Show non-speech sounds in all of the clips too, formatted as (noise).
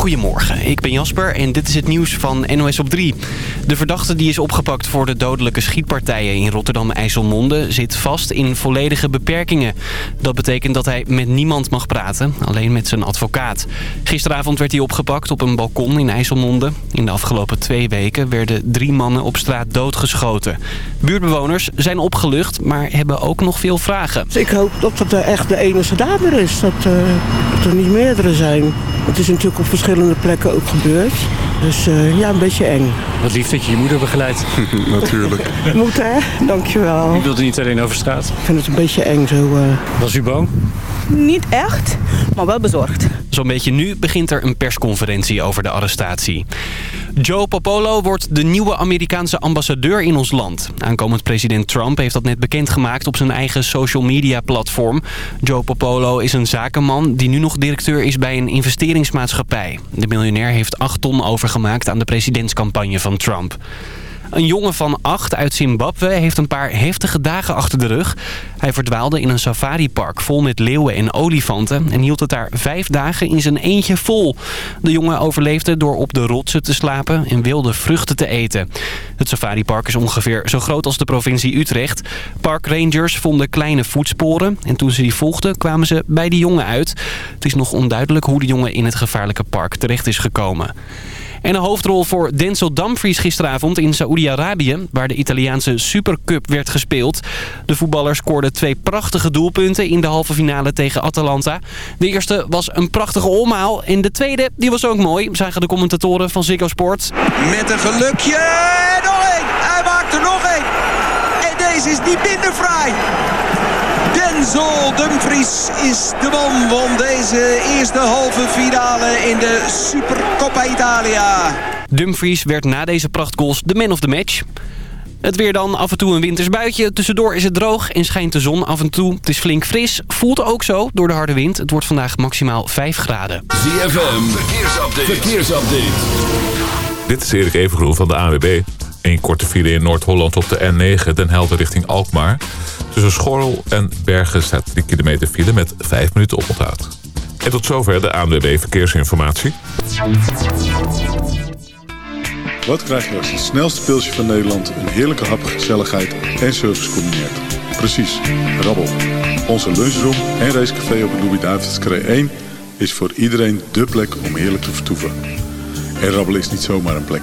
Goedemorgen, ik ben Jasper en dit is het nieuws van NOS op 3. De verdachte die is opgepakt voor de dodelijke schietpartijen in Rotterdam-IJsselmonde... zit vast in volledige beperkingen. Dat betekent dat hij met niemand mag praten, alleen met zijn advocaat. Gisteravond werd hij opgepakt op een balkon in IJsselmonde. In de afgelopen twee weken werden drie mannen op straat doodgeschoten. Buurtbewoners zijn opgelucht, maar hebben ook nog veel vragen. Ik hoop dat het echt de enige dader is, dat, uh, dat er niet meerdere zijn. Het is natuurlijk op verschillende plekken ook gebeurd. Dus uh, ja, een beetje eng. Wat lief dat je je moeder begeleidt. (laughs) Natuurlijk. (laughs) Moet hè? Dankjewel. U wilde niet alleen over straat? Ik vind het een beetje eng zo. Uh... Was u bang? Niet echt, maar wel bezorgd. Zo'n beetje nu begint er een persconferentie over de arrestatie. Joe Popolo wordt de nieuwe Amerikaanse ambassadeur in ons land. Aankomend president Trump heeft dat net bekendgemaakt op zijn eigen social media platform. Joe Popolo is een zakenman die nu nog directeur is bij een investeringsmaatschappij. De miljonair heeft 8 ton overgemaakt aan de presidentscampagne van Trump. Een jongen van acht uit Zimbabwe heeft een paar heftige dagen achter de rug. Hij verdwaalde in een safaripark vol met leeuwen en olifanten... en hield het daar vijf dagen in zijn eentje vol. De jongen overleefde door op de rotsen te slapen en wilde vruchten te eten. Het safaripark is ongeveer zo groot als de provincie Utrecht. Parkrangers vonden kleine voetsporen... en toen ze die volgden kwamen ze bij de jongen uit. Het is nog onduidelijk hoe de jongen in het gevaarlijke park terecht is gekomen. En een hoofdrol voor Denzel Dumfries gisteravond in Saoedi-Arabië... waar de Italiaanse Supercup werd gespeeld. De voetballer scoorde twee prachtige doelpunten in de halve finale tegen Atalanta. De eerste was een prachtige omhaal en de tweede die was ook mooi... zagen de commentatoren van Ziggo Sport. Met een gelukje, nog één! Hij maakt er nog één! En deze is niet minder fraai! Denzel Dumfries is de man van deze eerste halve finale in de Supercoppa Italia. Dumfries werd na deze prachtgoals de man of the match. Het weer dan, af en toe een winters buitje. Tussendoor is het droog en schijnt de zon af en toe. Het is flink fris, voelt ook zo door de harde wind. Het wordt vandaag maximaal 5 graden. ZFM, verkeersupdate. verkeersupdate. Dit is Erik Evengroen van de AWB. Een korte file in Noord-Holland op de N9, Den Helder richting Alkmaar. Tussen Schorrel en Bergen staat 3 kilometer file met 5 minuten oponthoud. En tot zover de ANWB Verkeersinformatie. Wat krijg je als het snelste pilsje van Nederland... een heerlijke hap, gezelligheid en service combineert? Precies, rabbel. Onze lunchroom en racecafé op de Louis-David's 1... is voor iedereen dé plek om heerlijk te vertoeven. En rabbelen is niet zomaar een plek.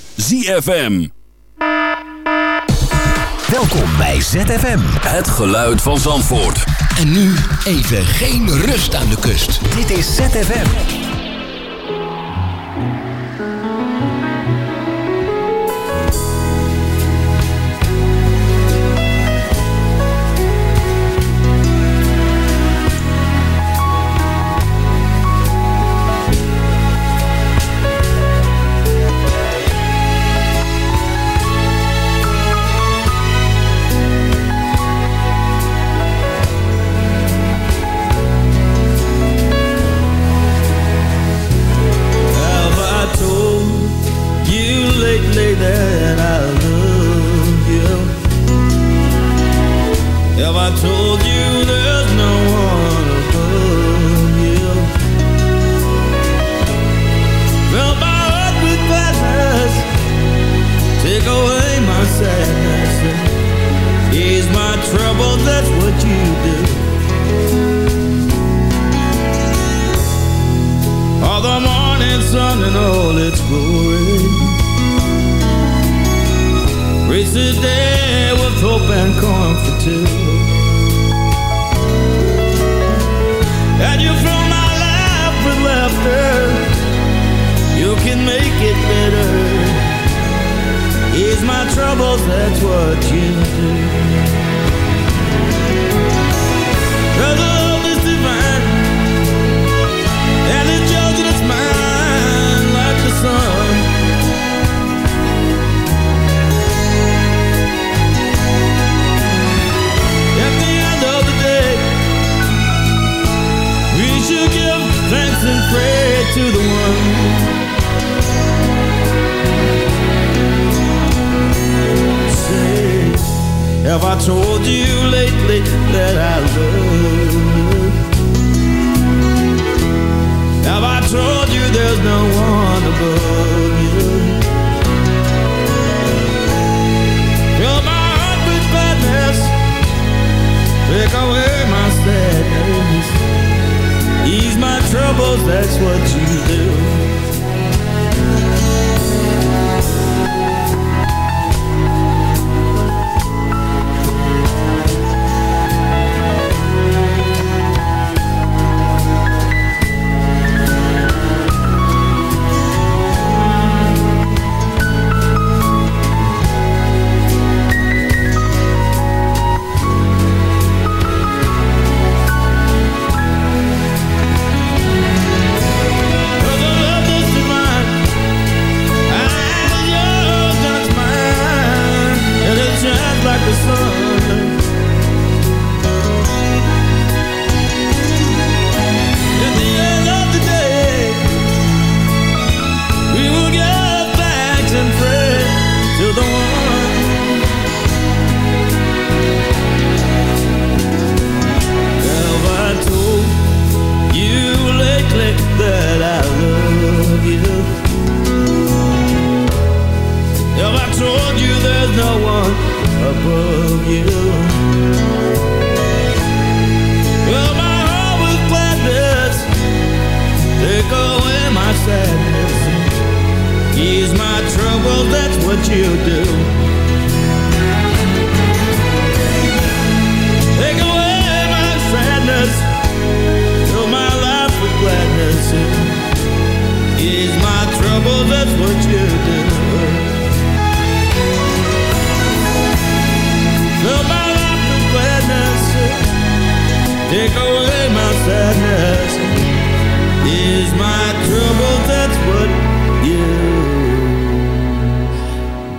ZFM. Welkom bij ZFM. Het geluid van Zandvoort. En nu even geen rust aan de kust. Dit is ZFM. That's what you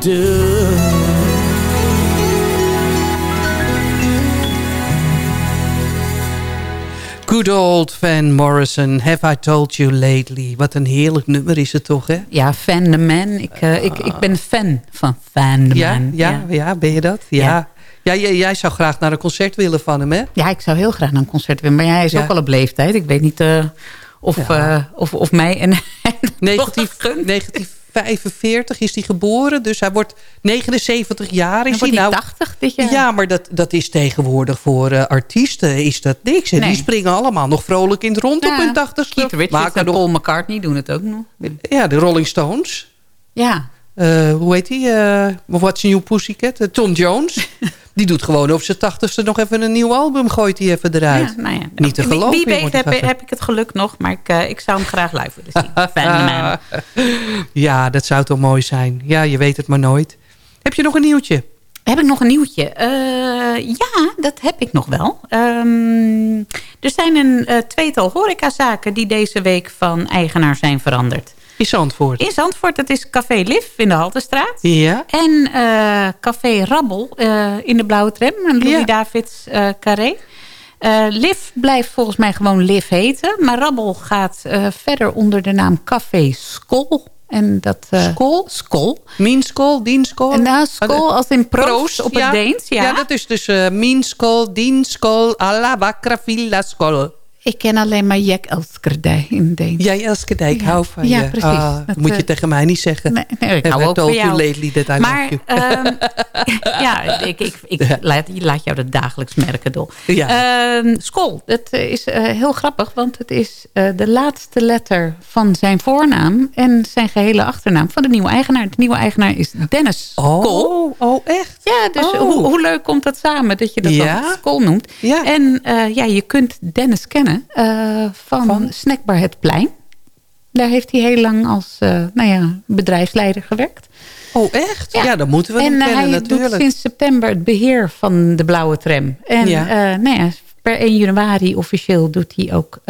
do Good old Van Morrison, Have I Told You Lately. Wat een heerlijk nummer is het toch, hè? Ja, Van the Man. Ik, eh, ik, ik ben fan van Van the Ja, Man. ja, ja, ben je dat? Ja. Ja. ja. jij, jij zou graag naar een concert willen van hem, hè? Ja, ik zou heel graag naar een concert willen. Maar hij is Ja. ook al op leeftijd. Ik weet niet eh, of, Ja. eh, of, of mij en (laughs) Negatief, 1945 is hij geboren, dus hij wordt 79 jaar. Is hij nou 80 dit jaar. Ja, maar dat, dat is tegenwoordig voor eh, artiesten is dat niks. En Nee. die springen allemaal nog vrolijk in het rond op hun 80ste. Keith Richards en Paul McCartney doen het ook nog. Ja, de Rolling Stones. Ja. Eh, hoe heet die? eh What's New Pussycat? Eh, Tom Jones. (laughs) die doet gewoon op zijn tachtigste nog even een nieuw album. Gooit hij even eruit. Ja, nou ja. Niet te geloven. Wie weet heb, heb ik het geluk nog. Maar ik, ik zou hem graag live willen zien. (laughs) Man. Ja, dat zou toch mooi zijn. Ja, je weet het maar nooit. Heb je nog een nieuwtje? Heb ik nog een nieuwtje? Ja, dat heb ik nog wel. Ehm, er zijn een eh, tweetal horecazaken die deze week van eigenaar zijn veranderd. In Zandvoort? In Zandvoort, dat is Café Liv in de Haltestraat. Ja. En eh, Café Rabbel eh, in de Blauwe Tram, een Louis Ja. Davids eh, carré. Liv blijft volgens mij gewoon Liv heten. Maar Rabbel gaat verder onder de naam Café Skol. En dat, eh, Skol? Skol. Minskol, dienskol? En nou, skol als in proost op het ja. Deens. Ja. dat is dus eh minskol, dienskol, alla bakra villa skol. Ik ken alleen maar Jack Elskerdij in Deens. Jij Elske Dijk, Ja. hou van Ja, je. precies. Ah, Dat, moet je eh, tegen mij niet zeggen. Nee, nee, ik hou ook van jou. lately that I maar, ehm, (laughs) ja, ik, ik, ik laat, laat jou dat dagelijks merken, Dol. Ja. Ehm, Skol, dat is eh, heel grappig, want het is eh, de laatste letter van zijn voornaam en zijn gehele achternaam van de nieuwe eigenaar. De nieuwe eigenaar is Dennis Skol. Oh, oh echt? Ja, dus Oh. hoe, hoe leuk komt dat samen dat je dat Ja. dan Skol noemt. Ja. En ja, je kunt Dennis kennen eh, van, Snackbar Het Plein. Daar heeft hij heel lang als eh, nou ja, bedrijfsleider gewerkt. Oh echt? Ja, dan moeten we en hem eh, kennen hij natuurlijk. doet sinds september het beheer van de blauwe tram. En Ja. nou ja, per 1 januari officieel doet hij ook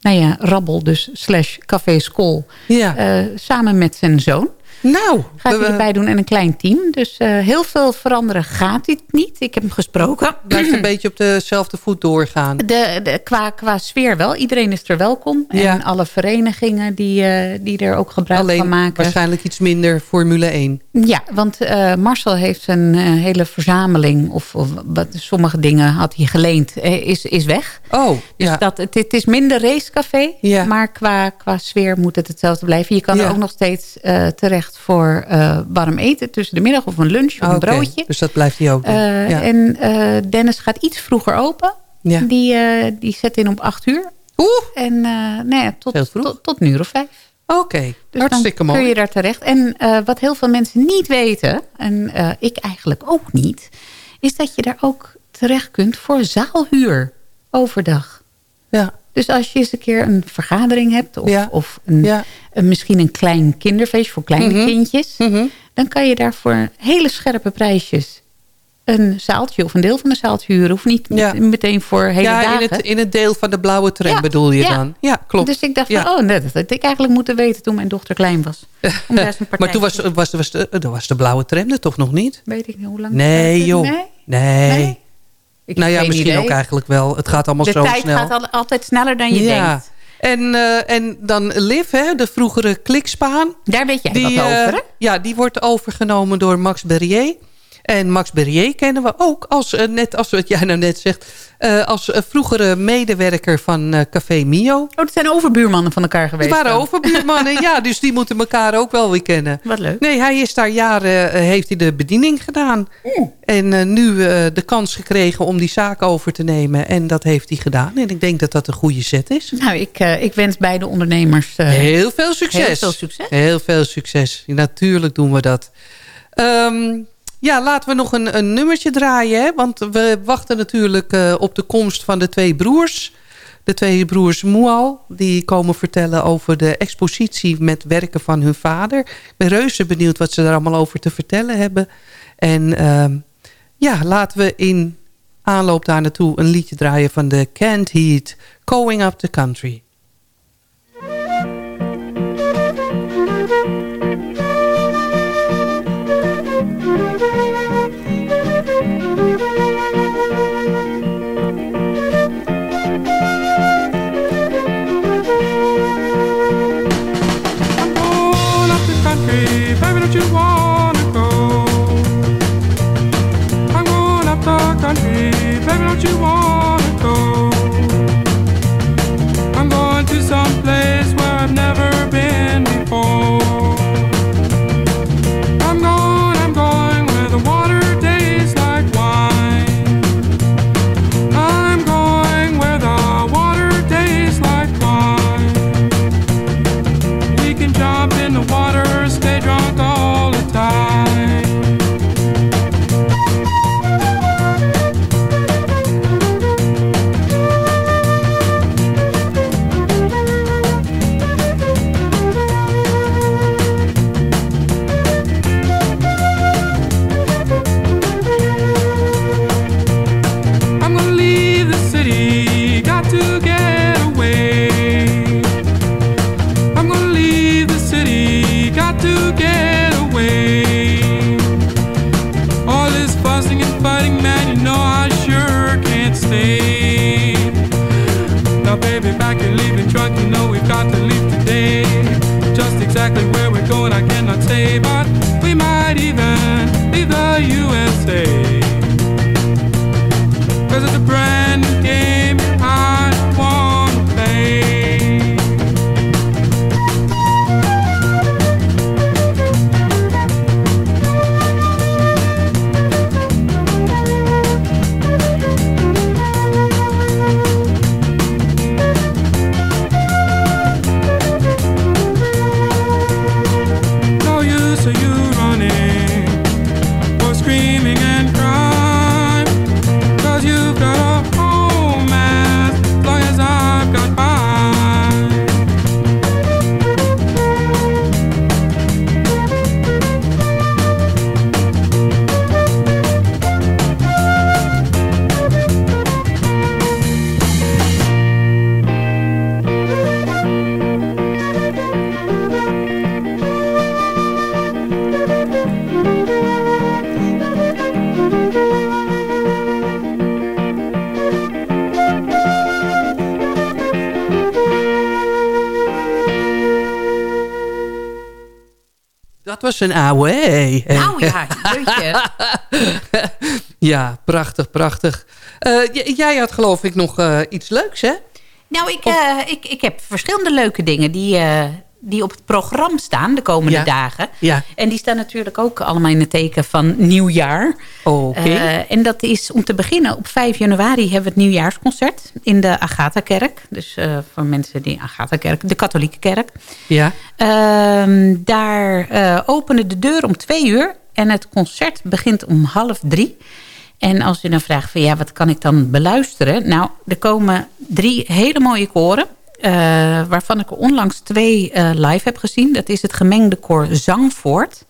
nou ja, Rabbel, dus slash Café School. Ja. samen met zijn zoon. Nou, gaat hij erbij doen en een klein team. Dus uh, heel veel veranderen gaat hij niet. Ik heb hem gesproken. Blijft een (clears throat) beetje op dezelfde voet doorgaan. De, de, qua, qua sfeer wel. Iedereen is er welkom. En alle verenigingen die, uh, die er ook gebruik Alleen van maken. waarschijnlijk iets minder Formule 1. Ja, want uh, Marcel heeft een hele verzameling... of, of wat, sommige dingen had hij geleend, is, is weg. Oh, dus ja. dat, het, het is minder racecafé. Ja. Maar qua, qua sfeer moet het hetzelfde blijven. Je kan er ook nog steeds terecht voor uh, warm eten tussen de middag of een lunch of oh, een okay. broodje. Dus dat blijft hij ook doen. Uh, ja. En uh, Dennis gaat iets vroeger open. Ja. Die, die zet in om acht uur. Oeh! En nee, nou tot, tot, tot een uur of vijf. Oké, okay. dus hartstikke dan mooi. kun je daar terecht. En wat heel veel mensen niet weten, en ik eigenlijk ook niet... is dat je daar ook terecht kunt voor zaalhuur overdag. Ja. Dus als je eens een keer een vergadering hebt... of, ja. of een, ja. een, misschien een klein kinderfeestje voor kleine mm -hmm. kindjes... Mm -hmm. dan kan je daar voor hele scherpe prijsjes... een zaaltje of een deel van een zaaltje huren. Of niet ja. meteen voor hele ja, dagen. In het, in het deel van de blauwe tram bedoel je dan? Ja, klopt. Dus ik dacht van, oh, dat had ik eigenlijk moeten weten toen mijn dochter klein was. (laughs) Om daar maar toen was, was, was, de, was de blauwe tram er toch nog niet? Weet ik niet hoe lang. Nee, joh. Nee? nee. nee? Ik nou ja, misschien idee. ook eigenlijk wel. Het gaat allemaal de zo snel. De tijd gaat al, altijd sneller dan je ja. denkt. En, uh, en dan Liv, hè, de vroegere klikspaan. Daar weet jij die, wat over, hè? Uh, ja, die wordt overgenomen door Max Berrier. En Max Berrier kennen we ook als, uh, net als wat jij nou net zegt... Uh, als vroegere medewerker van Café Mio. Oh, dat zijn overbuurmannen van elkaar geweest. Het waren dan. overbuurmannen, ja. (laughs) Dus die moeten elkaar ook wel weer kennen. Wat leuk. Nee, hij is daar jaren, heeft hij de bediening gedaan. Mm. En nu de kans gekregen om die zaak over te nemen. En dat heeft hij gedaan. En ik denk dat dat een goede zet is. Nou, ik, ik wens beide ondernemers... heel veel succes. Heel veel succes. Heel veel succes. Natuurlijk doen we dat. Um, ja, laten we nog een, een nummertje draaien. Hè? Want we wachten natuurlijk uh, op de komst van de twee broers. De twee broers Moal. Die komen vertellen over de expositie met werken van hun vader. Ik ben reuze benieuwd wat ze daar allemaal over te vertellen hebben. En uh, ja, laten we in aanloop daar naartoe een liedje draaien van de Canned Heat. Going Up the Country. Was een ouwe. Nou ja, jeetje. (laughs) ja, prachtig, prachtig. Eh, jij had geloof ik nog eh, iets leuks, hè? Nou, ik, eh, ik, ik heb verschillende leuke dingen die, die op het programma staan de komende Ja. dagen. Ja. En die staan natuurlijk ook allemaal in het teken van nieuwjaar. Oké. Eh, en dat is om te beginnen op 5 januari hebben we het nieuwjaarsconcert in de Agatha-kerk. Dus eh, voor mensen die Agatha-kerk, de katholieke kerk. Ja. Ehm, daar eh, openen de deur om twee uur. En het concert begint om half drie. En als u dan vraagt van ja, wat kan ik dan beluisteren? Nou, er komen drie hele mooie koren. Eh, waarvan ik onlangs twee eh, live heb gezien. Dat is het gemengde koor Zangvoort.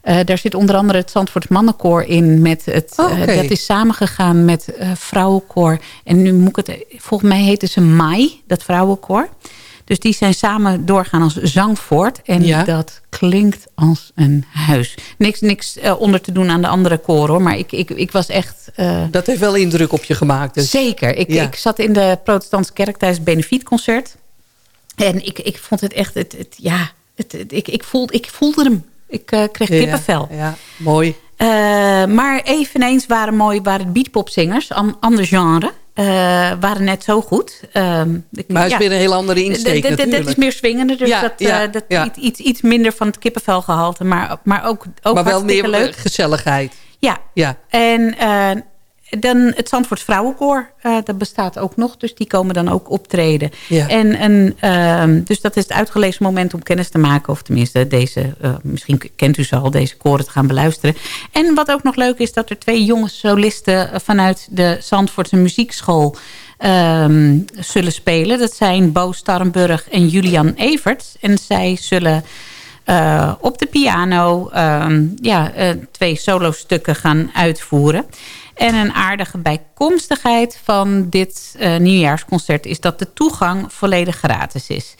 Eh, daar zit onder andere het Zandvoort Mannenkoor in. Met het, Oh, dat is samengegaan met vrouwenkoor. En nu moet ik het... Volgens mij heten ze Mai, dat vrouwenkoor. Dus die zijn samen doorgaan als Zangvoort. En Ja. dat klinkt als een huis. Niks, niks eh, onder te doen aan de andere koren hoor. Maar ik, ik, ik was echt... eh, Dat heeft wel indruk op je gemaakt. Dus. Zeker. Ik, Ja. ik zat in de protestantse kerk tijdens het benefietconcert. En ik, ik vond het echt... Het, het, ja, het, het- ik, ik, voelde, ik voelde hem. Ik eh, kreeg kippenvel. Ja, mooi. Maar eveneens waren mooi waren beatpopzingers, an, ander genre. Eh, waren net zo goed. Ehm, ik- Maar het is weer een heel andere insteek d- d- d- Dat is meer swingender. Dus Ja, dat, ja, dat. Iets, iets, minder van het kippenvelgehalte. Maar, maar ook, ook maar wel meer leuk. gezelligheid. Ja. Ja. En eh, dan het Zandvoorts Vrouwenkoor, eh, dat bestaat ook nog. Dus die komen dan ook optreden. Ja. En ehm, dus dat is het uitgelezen moment om kennis te maken. Of tenminste, deze, eh, misschien kent u ze al, deze koren te gaan beluisteren. En wat ook nog leuk is, dat er twee jonge solisten vanuit de Zandvoortse muziekschool ehm, zullen spelen. Dat zijn Bo Starrenburg en Julian Everts. En zij zullen eh, op de piano ehm, ja, twee solostukken gaan uitvoeren. En een aardige bijkomstigheid van dit eh, nieuwjaarsconcert... is dat de toegang volledig gratis is.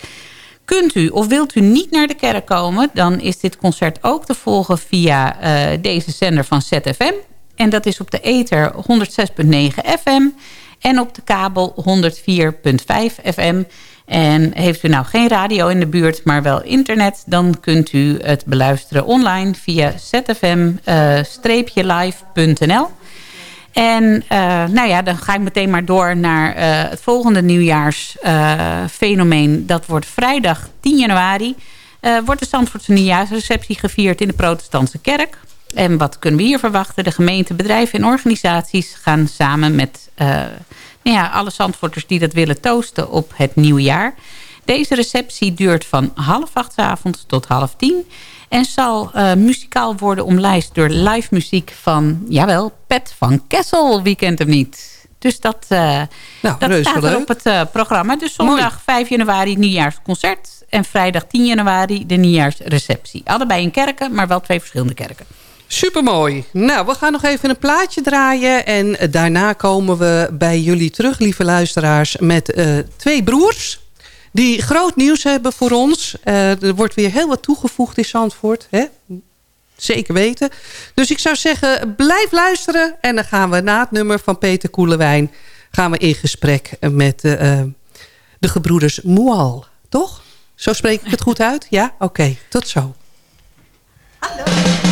Kunt u of wilt u niet naar de kerk komen... dan is dit concert ook te volgen via eh, deze zender van ZFM. En dat is op de ether 106.9 FM... en op de kabel 104.5 FM... En heeft u nou geen radio in de buurt, maar wel internet... dan kunt u het beluisteren online via zfm-live.nl. En eh, nou ja, dan ga ik meteen maar door naar eh, het volgende nieuwjaarsfenomeen. dat wordt vrijdag 10 januari. eh, wordt de Zandvoortse nieuwjaarsreceptie gevierd in de protestantse kerk. En wat kunnen we hier verwachten? De gemeente, bedrijven en organisaties gaan samen met nou ja, alle Zandvoorters die dat willen toosten op het nieuwjaar. Deze receptie duurt van half acht avonds tot half tien. En zal eh, muzikaal worden omlijst door live muziek van, jawel, Pet van Kessel. Wie kent hem niet? Dus dat, dat reuze staat er op het eh, programma. Dus zondag 5 januari nieuwjaarsconcert. En vrijdag 10 januari de nieuwjaarsreceptie. Allebei in kerken, maar wel twee verschillende kerken. Supermooi. Nou, we gaan nog even een plaatje draaien. En daarna komen we bij jullie terug, lieve luisteraars... met twee broers die groot nieuws hebben voor ons. Eh, er wordt weer heel wat toegevoegd in Zandvoort. Hè? Zeker weten. Dus ik zou zeggen, blijf luisteren. En dan gaan we na het nummer van Peter Koelewijn... gaan we in gesprek met eh, eh, de gebroeders Moal. Toch? Zo spreek ik het goed uit? Ja? Oké, tot zo. Oh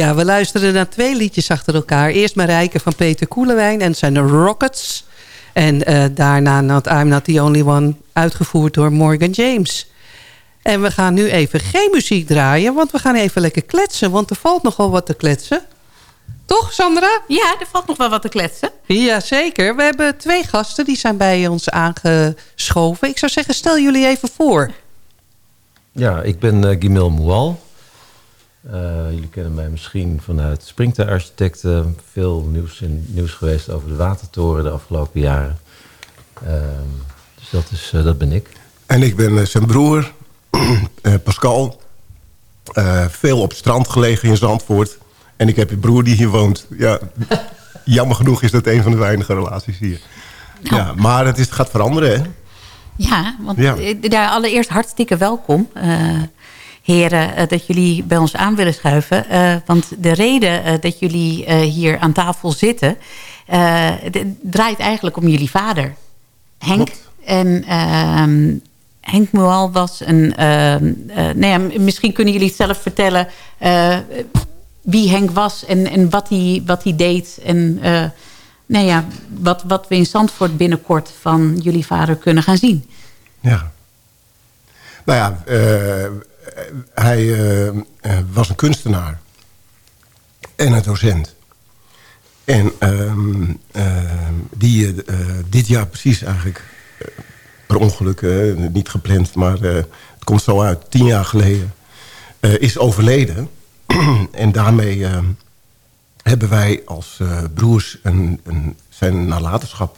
Ja, we luisteren naar twee liedjes achter elkaar. Eerst Marijke van Peter Koelewijn en zijn de Rockets. En uh, daarna not, I'm Not The Only One, uitgevoerd door Morgan James. En we gaan nu even geen muziek draaien, want we gaan even lekker kletsen. Want er valt nogal wat te kletsen. Toch, Sandra? Ja, er valt nog wel wat te kletsen. Jazeker. We hebben twee gasten, die zijn bij ons aangeschoven. Ik zou zeggen, stel jullie even voor. Ja, ik ben uh, Gimel Moual. Uh, jullie kennen mij misschien vanuit Springtij Architecten. Veel nieuws, in, nieuws geweest over de Watertoren de afgelopen jaren. Uh, dus dat, is, uh, dat ben ik. En ik ben zijn broer, (clears throat) Pascal. veel op het strand gelegen in Zandvoort. En ik heb een broer die hier woont. Ja, (laughs) jammer genoeg is dat een van de weinige relaties hier. Nou. Ja, maar het, is, gaat veranderen, hè? Ja, want ja. daar allereerst hartstikke welkom heren, dat jullie bij ons aan willen schuiven. Uh, want de reden uh, dat jullie uh, hier aan tafel zitten... draait eigenlijk om jullie vader, Henk. En ehm, Henk Moal was een... nou ja, misschien kunnen jullie het zelf vertellen... wie Henk was en, en wat, hij, wat hij deed... en nou ja, wat, wat we in Zandvoort binnenkort van jullie vader kunnen gaan zien. Ja. Nou ja, hij uh, was een kunstenaar. En een docent. En uh, uh, die dit jaar precies eigenlijk... per ongeluk, niet gepland, maar het komt zo uit... tien jaar geleden is overleden. (clears throat) en daarmee hebben wij als broers een, een, zijn nalatenschap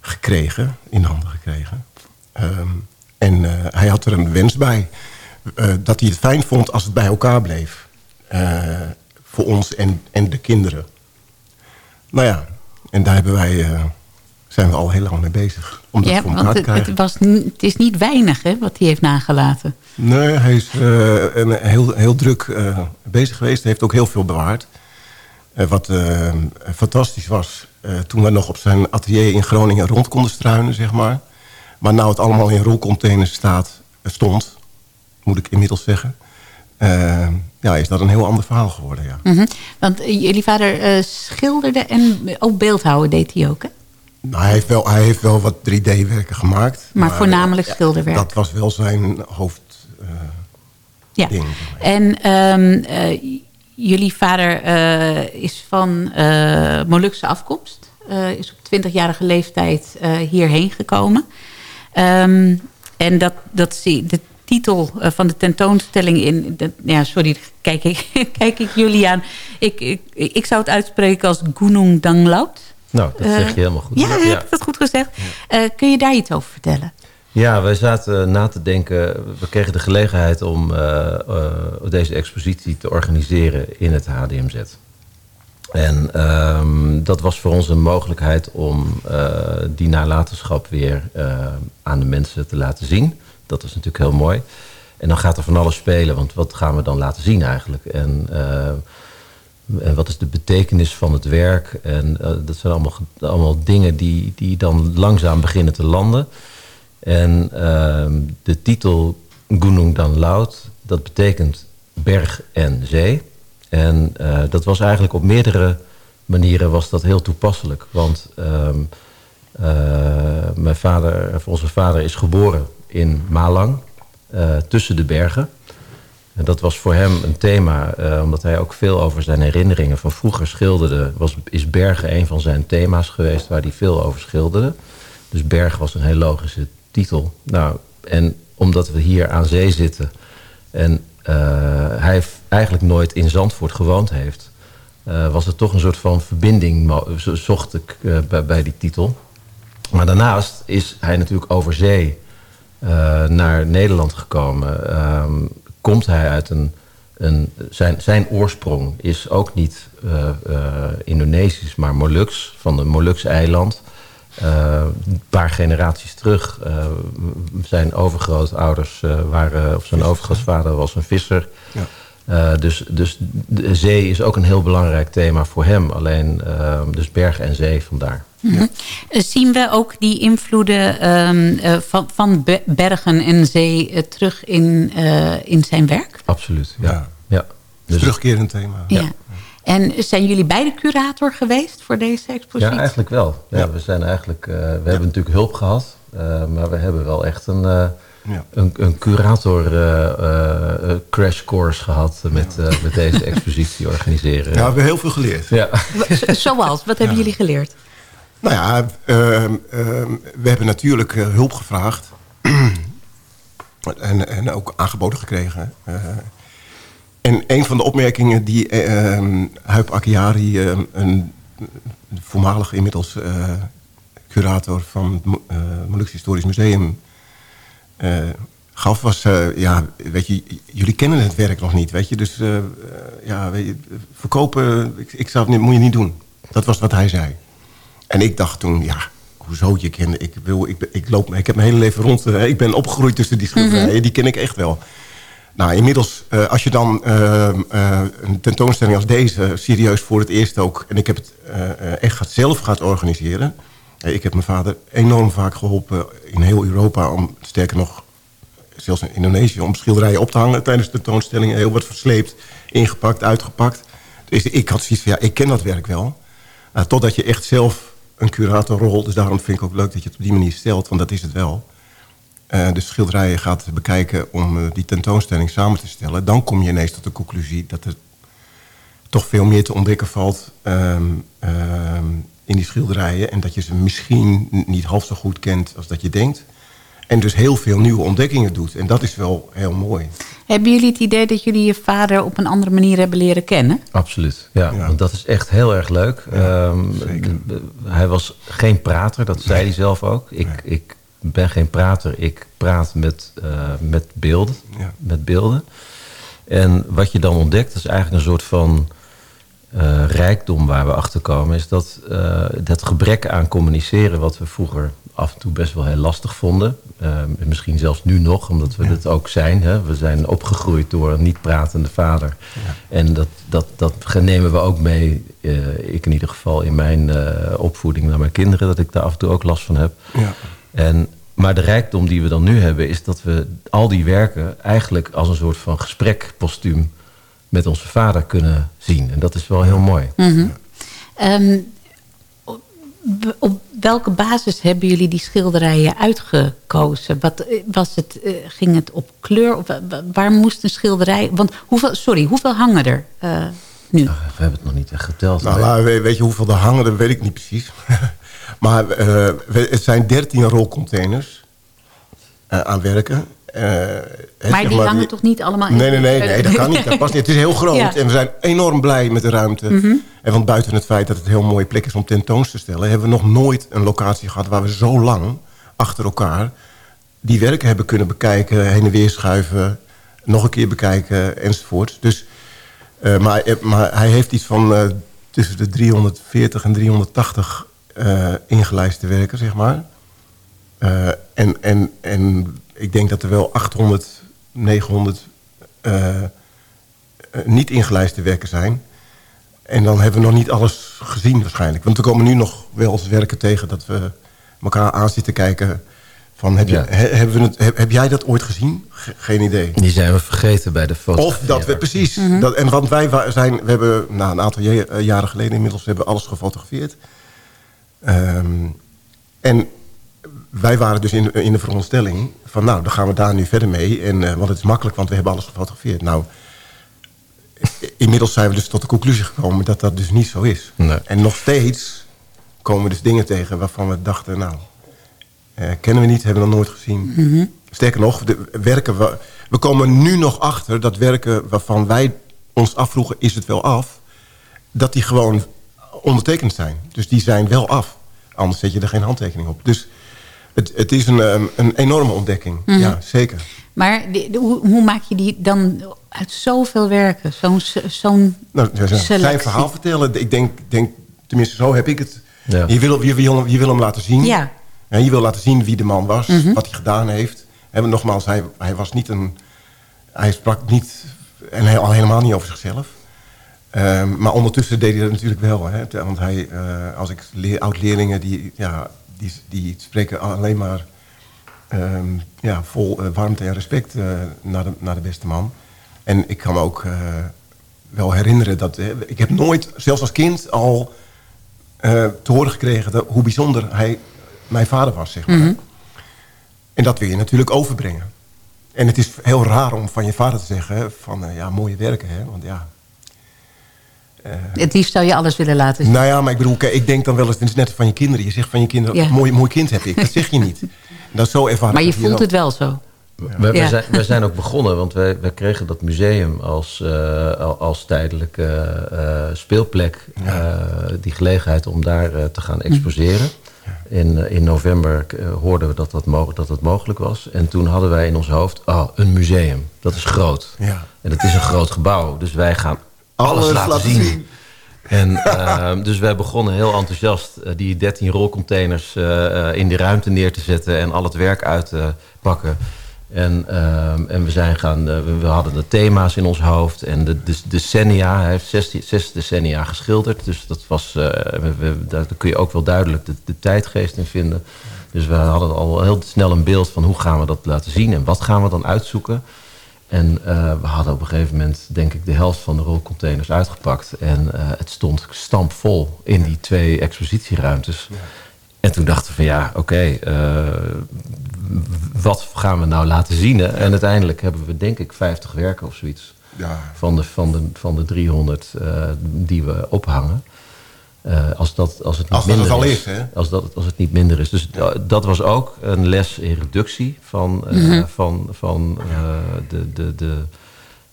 gekregen. In handen gekregen. Um, en uh, hij had er een wens bij. Uh, dat hij het fijn vond als het bij elkaar bleef. Uh, voor ons en, en de kinderen. Nou ja, en daar hebben wij, zijn we al heel lang mee bezig. Om dat ja, voor elkaar te krijgen. Het, was, het is niet weinig hè, wat hij heeft nagelaten. Nee, hij is een, heel, heel druk bezig geweest. Hij heeft ook heel veel bewaard. wat fantastisch was, toen we nog op zijn atelier in Groningen rond konden struinen, zeg maar maar nou het allemaal in rolcontainers staat, stond, moet ik inmiddels zeggen... Uh, ja, is dat een heel ander verhaal geworden, ja. Mm -hmm. Want uh, jullie vader uh, schilderde en ook beeldhouden deed hij ook, hè? Nou, hij, heeft wel, hij heeft wel wat 3D-werken gemaakt. Maar, maar voornamelijk schilderwerk. Dat was wel zijn hoofd ja. ding. En um, jullie vader is van Molukse afkomst. is op 20-jarige leeftijd hierheen gekomen. Um, en dat, dat de titel uh, van de tentoonstelling in... Ja, sorry, kijk ik, (laughs) kijk ik jullie aan. Ik, ik, ik zou het uitspreken als Gunung Danglaut. Nou, dat zeg je uh, helemaal goed. Ja, ja. heb ik dat goed gezegd? Ja. Uh, kun je daar iets over vertellen? Ja, wij zaten na te denken... We kregen de gelegenheid om deze expositie te organiseren in het HDMZ. En um, dat was voor ons een mogelijkheid om uh, die nalatenschap weer uh, aan de mensen te laten zien. Dat is natuurlijk heel mooi. En dan gaat er van alles spelen, want wat gaan we dan laten zien eigenlijk? En, en wat is de betekenis van het werk? En dat zijn allemaal, allemaal dingen die, die dan langzaam beginnen te landen. En ehm, de titel Gunung Dan Laut, dat betekent berg en zee. En uh, dat was eigenlijk op meerdere manieren was dat heel toepasselijk. Want um, uh, mijn vader, of onze vader is geboren in Malang, uh, tussen de bergen. En dat was voor hem een thema, omdat hij ook veel over zijn herinneringen van vroeger schilderde. Was, is bergen een van zijn thema's geweest waar hij veel over schilderde. Dus berg was een heel logische titel. Nou, en omdat we hier aan zee zitten en hij eigenlijk nooit in Zandvoort gewoond heeft... Uh, was er toch een soort van verbinding, zocht ik uh, bij, bij, die titel. Maar daarnaast is hij natuurlijk over zee naar Nederland gekomen. Ehm, komt hij uit een... een zijn, zijn oorsprong is ook niet Indonesisch, maar Molux, van de Molux-eiland... Uh, een paar generaties terug uh, zijn overgrootouders uh, waren, of zijn overgrootvader was een visser. Ja. dus, dus de zee is ook een heel belangrijk thema voor hem. Alleen dus berg en zee vandaar. Mm -hmm. ja. Zien we ook die invloeden um, van, van bergen en zee terug in, in zijn werk? Absoluut, ja. ja. ja. Dus- Terugkerend thema. Ja. En zijn jullie beide curator geweest voor deze expositie? Ja, eigenlijk wel. Ja, We, zijn eigenlijk, eh, we hebben natuurlijk hulp gehad. eh, maar we hebben wel echt een, eh, Ja. een, een curator eh, eh, crash course gehad met, eh, met deze expositie (laughs) organiseren. Ja, we hebben heel veel geleerd. Ja. Zoals, wat hebben jullie geleerd? Nou ja, ehm, ehm, we hebben natuurlijk hulp gevraagd. (clears throat) en, en ook aangeboden gekregen. En een van de opmerkingen die eh, ehm, Huip Akiari, ehm, een voormalig inmiddels eh, curator van het eh, Molukse Historisch Museum, eh, gaf was, ja, weet je, jullie kennen het werk nog niet, weet je. Dus ja, weet je, verkopen, ik, ik zou het niet, moet je niet doen. Dat was wat hij zei. En ik dacht toen, ja, hoezo je kende? Ik, wil, ik, ik, loop, ik heb mijn hele leven rond. ik ben opgegroeid tussen die schilderijen. Die ken ik echt wel. Nou, inmiddels, eh, als je dan eh, eh, een tentoonstelling als deze... serieus voor het eerst ook... en ik heb het eh, echt zelf gaat organiseren... Ik heb mijn vader enorm vaak geholpen in heel Europa... om sterker nog, zelfs in Indonesië... om schilderijen op te hangen tijdens de tentoonstellingen. Heel wat versleept, ingepakt, uitgepakt. Dus ik had zoiets van, ja, ik ken dat werk wel... Totdat je echt zelf een curatorrol... dus daarom vind ik ook leuk dat je het op die manier stelt... want dat is het wel. Uh, de schilderijen gaat bekijken om uh, die tentoonstelling samen te stellen... dan kom je ineens tot de conclusie dat er toch veel meer te ontdekken valt... Um, um, in die schilderijen... en dat je ze misschien niet half zo goed kent als dat je denkt... En dus heel veel nieuwe ontdekkingen doet. En dat is wel heel mooi. Hebben jullie het idee dat jullie je vader op een andere manier hebben leren kennen? Absoluut, ja. ja. Want dat is echt heel erg leuk. Ja, um, hij was geen prater, dat zei nee. hij zelf ook. Ik, nee. ik ben geen prater, ik praat met, uh, met, beelden, ja. met beelden. En wat je dan ontdekt, is eigenlijk een soort van uh, rijkdom waar we achter komen. Is dat uh, dat gebrek aan communiceren, wat we vroeger af en toe best wel heel lastig vonden. Misschien zelfs nu nog, omdat we ja. dat ook zijn. Hè? We zijn opgegroeid door een niet-pratende vader. Ja. En dat, dat, dat nemen we ook mee, ik in ieder geval, in mijn opvoeding naar mijn kinderen. Dat ik daar af en toe ook last van heb. Ja. En, maar de rijkdom die we dan nu hebben, is dat we al die werken eigenlijk als een soort van gesprekpostuum met onze vader kunnen zien. En dat is wel heel mooi. Mm -hmm. um, op welke basis hebben jullie die schilderijen uitgekozen? Wat, was het, ging het op kleur? Of, waar moest een schilderij... Want hoeveel, sorry, hoeveel hangen er uh, nu? Nou, we hebben het nog niet echt geteld. Nou, weet, weet je hoeveel er hangen? Dat weet ik niet precies. (laughs) maar uh, het zijn 13 rolcontainers uh, aan werken. Uh, maar die maar, hangen die, toch niet allemaal in? Nee, nee, nee, nee dat kan niet. Dat past niet. Het is heel (laughs) groot ja. en we zijn enorm blij met de ruimte. Mm -hmm. En want buiten het feit dat het een heel mooie plek is om tentoons te stellen... hebben we nog nooit een locatie gehad waar we zo lang achter elkaar... die werken hebben kunnen bekijken, heen en weer schuiven... nog een keer bekijken enzovoort. Dus, uh, maar, maar hij heeft iets van uh, tussen de 340 en 380 uh, ingelijste werken, zeg maar. en, en, en ik denk dat er wel 800, 900 uh, niet ingelijste werken zijn. En dan hebben we nog niet alles gezien waarschijnlijk. Want we komen nu nog wel eens werken tegen dat we elkaar aan zitten kijken. Van, heb, je, ja. he, hebben we het, heb, heb, jij dat ooit gezien? Ge geen idee. Die zijn we vergeten bij de foto. Of dat we, precies. Mm -hmm. dat, en want wij zijn, we hebben nou, een aantal jaren geleden inmiddels we hebben alles gefotografeerd. Um, en wij waren dus in, in de veronderstelling van... nou, dan gaan we daar nu verder mee. En, uh, want het is makkelijk, want we hebben alles gefotografeerd. Nou, inmiddels zijn we dus tot de conclusie gekomen... dat dat dus niet zo is. Nee. En nog steeds komen we dus dingen tegen waarvan we dachten... nou, uh, kennen we niet, hebben we nog nooit gezien. Mm -hmm. Sterker nog, de werken we, we komen nu nog achter... dat werken waarvan wij ons afvroegen, is het wel af... dat die gewoon ondertekend zijn. Dus die zijn wel af. Anders zet je er geen handtekening op. Dus... Het, het, is een, um, een enorme ontdekking, mm -hmm. ja, zeker. Maar de, de, hoe, hoe, maak je die dan uit zoveel werken? Zo'n zo nou, ja, Zijn verhaal vertellen, ik denk, denk, tenminste zo heb ik het. Ja. Je, wil, je, wil, je wil hem laten zien. Ja. En je wil laten zien wie de man was, mm -hmm. wat hij gedaan heeft. En nogmaals, hij, hij was niet een... Hij sprak niet, en hij, al helemaal niet over zichzelf. Um, maar ondertussen deed hij dat natuurlijk wel. Hè? Want hij, uh, als ik leer, oud-leerlingen die... Ja, die, die spreken alleen maar um, ja, vol uh, warmte en respect uh, naar, de, naar de beste man. En ik kan me ook wel herinneren dat... ik heb nooit, zelfs als kind, al eh, te horen gekregen... Dat, hoe bijzonder hij mijn vader was, zeg maar. Mhm. En dat wil je natuurlijk overbrengen. En het is heel raar om van je vader te zeggen... van eh, ja, mooie werken, hè. Want ja, Het liefst zou je alles willen laten zien. nou ja, maar ik bedoel, ik denk dan wel eens... het is net van je kinderen. Je zegt van je kinderen, Ja. mooi, mooi kind heb ik. Dat zeg je niet. (laughs) Dat is zo ervaren. Maar je voelt het wel zo. We, we Ja. zijn, we zijn ook begonnen, want wij, wij kregen dat museum als, eh, al- als tijdelijke eh, speelplek. eh, die gelegenheid om daar eh, te gaan exposeren. In, eh, in november eh, hoorden we dat dat, dat het mogelijk was. En toen hadden wij in ons hoofd, oh, een museum. Dat is groot. Ja. En het is een groot gebouw. Dus wij gaan alles, Alles laten, laten zien. zien. En eh, (laughs) dus wij begonnen heel enthousiast eh, die 13 rolcontainers eh, eh, in die ruimte neer te zetten en al het werk uit te pakken. En, ehm, en we, zijn gaan, we, hadden de thema's in ons hoofd en de, de decennia. Hij heeft zes, zes decennia geschilderd. Dus dat was, we, we- daar kun je ook wel duidelijk de, de tijdgeest in vinden. Dus we hadden al heel snel een beeld van hoe gaan we dat laten zien en wat gaan we dan uitzoeken. En eh, we hadden op een gegeven moment, denk ik, de helft van de rolcontainers uitgepakt. En eh, het stond stampvol in die twee expositieruimtes. En toen dachten we van ja, oké, eh, wat gaan we nou laten zien? hè? En uiteindelijk hebben we denk ik 50 werken of zoiets. Ja. Van, de, van, de, van de 300 eh, die we ophangen. Eh, als, dat, als het niet Als dat minder het al is. Als, dat, als het niet minder is. Dus da- dat was ook een les in reductie van, eh, Mhm. van, van eh, de, de, de,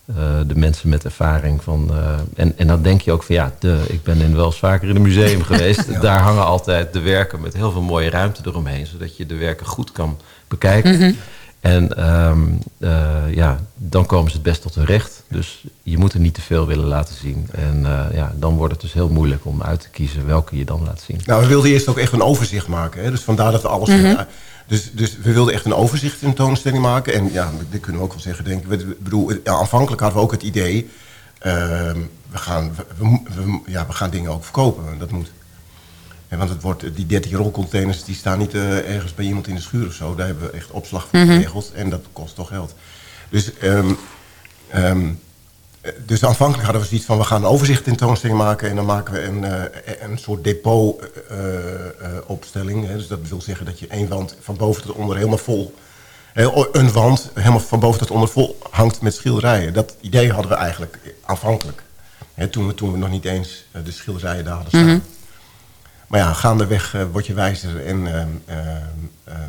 eh, de mensen met ervaring. Van, eh, en, en dan denk je ook van ja, de, ik ben in wel eens vaker in een museum (laughs) geweest. Daar hangen altijd de werken met heel veel mooie ruimte eromheen. Zodat je de werken goed kan bekijken. Mhm. En ehm, eh, ja, dan komen ze het best tot hun recht. Dus je moet er niet te veel willen laten zien. En eh, ja, dan wordt het dus heel moeilijk om uit te kiezen welke je dan laat zien. Nou, we wilden eerst ook echt een overzicht maken. Hè? Dus vandaar dat we alles... Mhm. dus, dus we wilden echt een overzicht in tentoonstelling maken. En ja, dit kunnen we ook wel zeggen, denk ik. Bedoel, ja, aanvankelijk hadden we ook het idee... ehm, we, gaan, we, we- we- ja, we gaan dingen ook verkopen. Dat moet. En want het wordt, die 13 rolcontainers die staan niet eh, ergens bij iemand in de schuur of zo. Daar hebben we echt opslag voor Mhm. geregeld. En dat kost toch geld. Dus, ehm, eh, dus aanvankelijk hadden we zoiets van... we gaan een overzicht tentoonstelling maken... en dan maken we een, eh, een soort depot-opstelling. dus dat wil zeggen dat je één wand van boven tot onder helemaal vol... eh, een wand helemaal van boven tot onder vol hangt met schilderijen. Dat idee hadden we eigenlijk aanvankelijk. Hè, toen, we, toen we nog niet eens eh, de schilderijen daar hadden staan. Mhm. Maar ja, gaandeweg eh, word je wijzer en ehm, eh,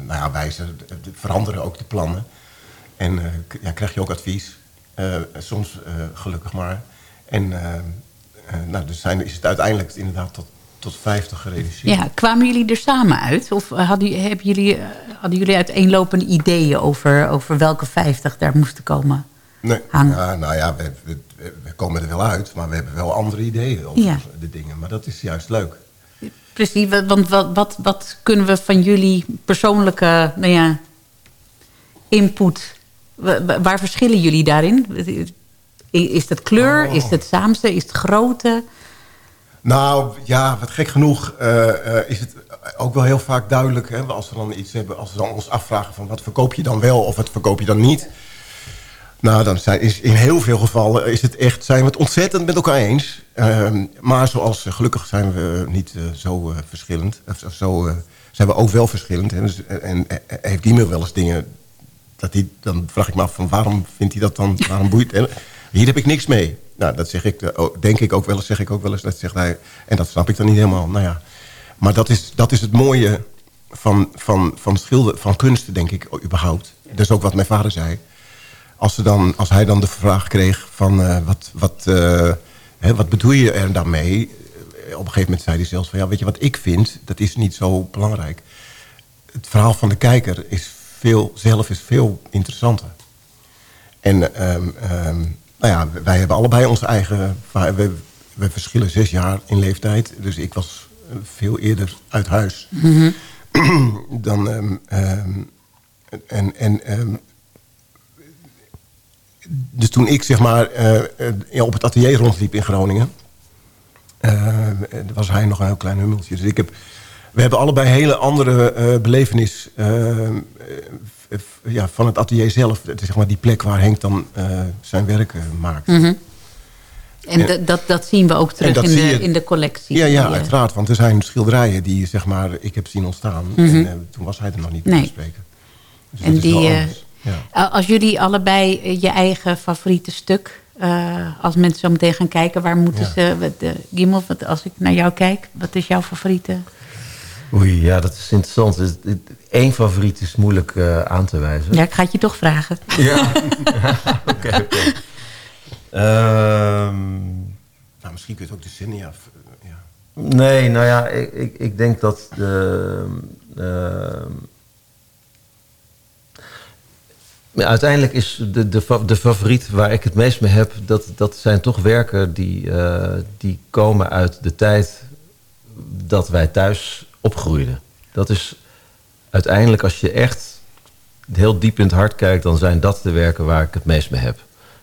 nou ja, wijzer, eh, de- veranderen ook de plannen. En eh, ja, krijg je ook advies. Eh, soms eh, gelukkig maar. En eh, nou, dus zijn, is het uiteindelijk inderdaad tot, tot 50 gereduceerd. Ja, kwamen jullie er samen uit? Of eh, hadden, hebben jullie, eh, hadden jullie uiteenlopende ideeën over, over welke 50 daar moesten komen? Nee, ja, nou ja, we, we, we komen er wel uit, maar we hebben wel andere ideeën over Ja. de dingen. Maar dat is juist leuk. Precies, wa- want wat, wat, wat kunnen we van jullie persoonlijke nou ja, input... wa- wa- Waar verschillen jullie daarin? Is het kleur? Oh. Is het samenste? Is het grootte? Nou ja, wat gek genoeg eh, eh, is het ook wel heel vaak duidelijk. Hè, als we dan iets hebben, als we dan ons afvragen van wat verkoop je dan wel of wat verkoop je dan niet. Nou, dan zijn, is in heel veel gevallen is het echt, zijn we het ontzettend met elkaar eens. Ehm, maar zoals eh, gelukkig zijn we niet eh, zo eh, verschillend. Of, zo zijn we ook wel verschillend. Dus, en en heeft Guido wel eens dingen dat hij, dan vraag ik me af van waarom vindt hij dat dan, waarom boeit hè? Hier heb ik niks mee. Nou, dat zeg ik, denk ik ook wel eens, zeg ik ook wel eens. Dat zegt hij, en dat snap ik dan niet helemaal. Nou ja, maar dat is, dat is het mooie van, van, van schilder, van kunsten, denk ik, überhaupt. Dat is ook wat mijn vader zei. Als, ze dan, als hij dan de vraag kreeg van, eh, wat, wat, eh, hè, wat bedoel je er daarmee? Eh, Op een gegeven moment zei hij zelfs van, ja, weet je wat ik vind? Dat is niet zo belangrijk. Het verhaal van de kijker is veel, zelf is veel interessanter. En ehm, ehm, nou ja, wij hebben allebei onze eigen... We, we verschillen zes jaar in leeftijd. Dus ik was veel eerder uit huis Mhm. (clears throat) dan... ehm, en, en, dus toen ik zeg maar eh, eh, ja, op het atelier rondliep in Groningen... eh, was hij nog een heel klein hummeltje. Dus ik heb, we hebben allebei hele andere belevenis ja, van het atelier zelf. Het is zeg maar die plek waar Henk dan zijn werk maakt. Mhm. En dat, dat zien we ook terug in de, je- in de collectie. Ja, ja, uiteraard. Want er zijn schilderijen die zeg maar, ik heb zien ontstaan. Mhm. En toen was hij er nog niet Nee. bij spreken. Dus en die. Ja. a- als jullie allebei eh, je eigen favoriete stuk... eh, als mensen zo meteen gaan kijken, waar moeten Ja. ze... Wat, eh, Gimel, wat, als ik naar jou kijk, wat is jouw favoriete? Oei, ja, dat is interessant. Eén favoriet is moeilijk eh, aan te wijzen. Ja, ik ga het je toch vragen. (laughs) Ja. (laughs) Oké, oké. Ehm, Nou, misschien kun je het ook decennia... v- Ja. Nee, nou ja, ik, ik, ik denk dat de. Uiteindelijk is de, de, de favoriet waar ik het meest mee heb, dat, dat zijn toch werken die, eh, die komen uit de tijd dat wij thuis opgroeiden. Dat is uiteindelijk, als je echt heel diep in het hart kijkt, dan zijn dat de werken waar ik het meest mee heb.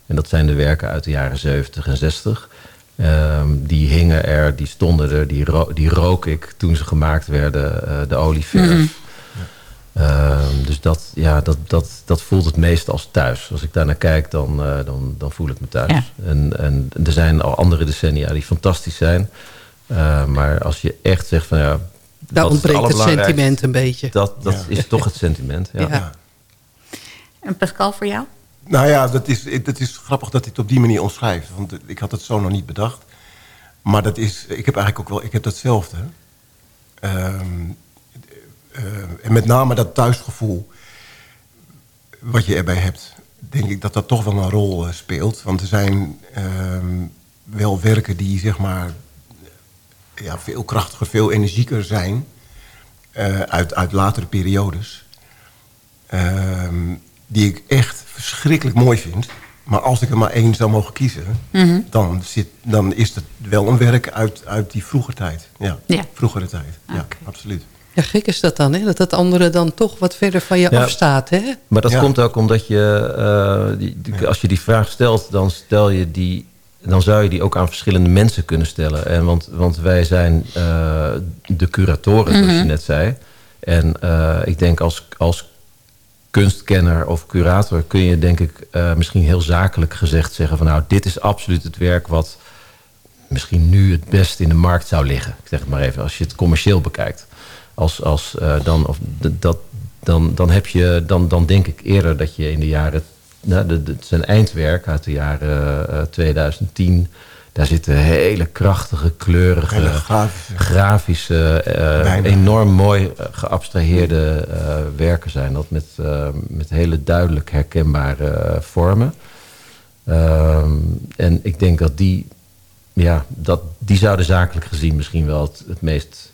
En dat zijn de werken uit de jaren 70 en 60. Ehm, die hingen er, die stonden er, die, die rook ik toen ze gemaakt werden, eh, de olieverf. Mhm. Ehm, dus dat, ja, dat, dat, dat voelt het meest als thuis. Als ik daar naar kijk, dan, eh, dan, dan voel ik me thuis. Ja. En, en er zijn al andere decennia die fantastisch zijn. Eh, maar als je echt zegt van ja... Daar wat is het ontbreekt het sentiment een beetje. Dat, dat Ja. is toch het sentiment. Ja. Ja. En Pascal, voor jou? Nou ja, dat is, dat is grappig dat hij het op die manier omschrijft. Want ik had het zo nog niet bedacht. Maar dat is, ik heb eigenlijk ook wel, ik heb datzelfde. Ehm, eh, en met name dat thuisgevoel wat je erbij hebt, denk ik dat dat toch wel een rol eh, speelt. Want er zijn ehm, wel werken die zeg maar ja, veel krachtiger, veel energieker zijn eh, uit, uit latere periodes. Ehm, die ik echt verschrikkelijk mooi vind. Maar als ik er maar één zou mogen kiezen, Mhm. dan, zit, dan is het wel een werk uit, uit die vroege tijd. Ja, Ja. vroegere tijd. Ja, absoluut. Ja, gek is dat dan, hè? Dat dat andere dan toch wat verder van je Ja. afstaat, hè? Maar dat Ja. komt ook omdat je, eh, die, die- als je die vraag stelt, dan stel je die, dan zou je die ook aan verschillende mensen kunnen stellen. En want, want wij zijn eh, de curatoren, zoals je Mhm. net zei. En eh, ik denk als, als kunstkenner of curator kun je denk ik eh, misschien heel zakelijk gezegd zeggen van nou, dit is absoluut het werk wat misschien nu het best in de markt zou liggen. Ik zeg het maar even, als je het commercieel bekijkt. Als, als, eh, dan, of, dat, dan, dan, heb je, dan, dan denk ik eerder dat je in de jaren... Nou, de, de, zijn eindwerk uit de jaren eh, 2010. Daar zitten hele krachtige, kleurige, Hele grafische. grafische eh, enorm mooi eh, geabstraheerde eh, werken zijn. Dat met, eh, met hele duidelijk herkenbare eh, vormen. Ehm, en ik denk dat die, ja, dat die zouden zakelijk gezien misschien wel het, het meest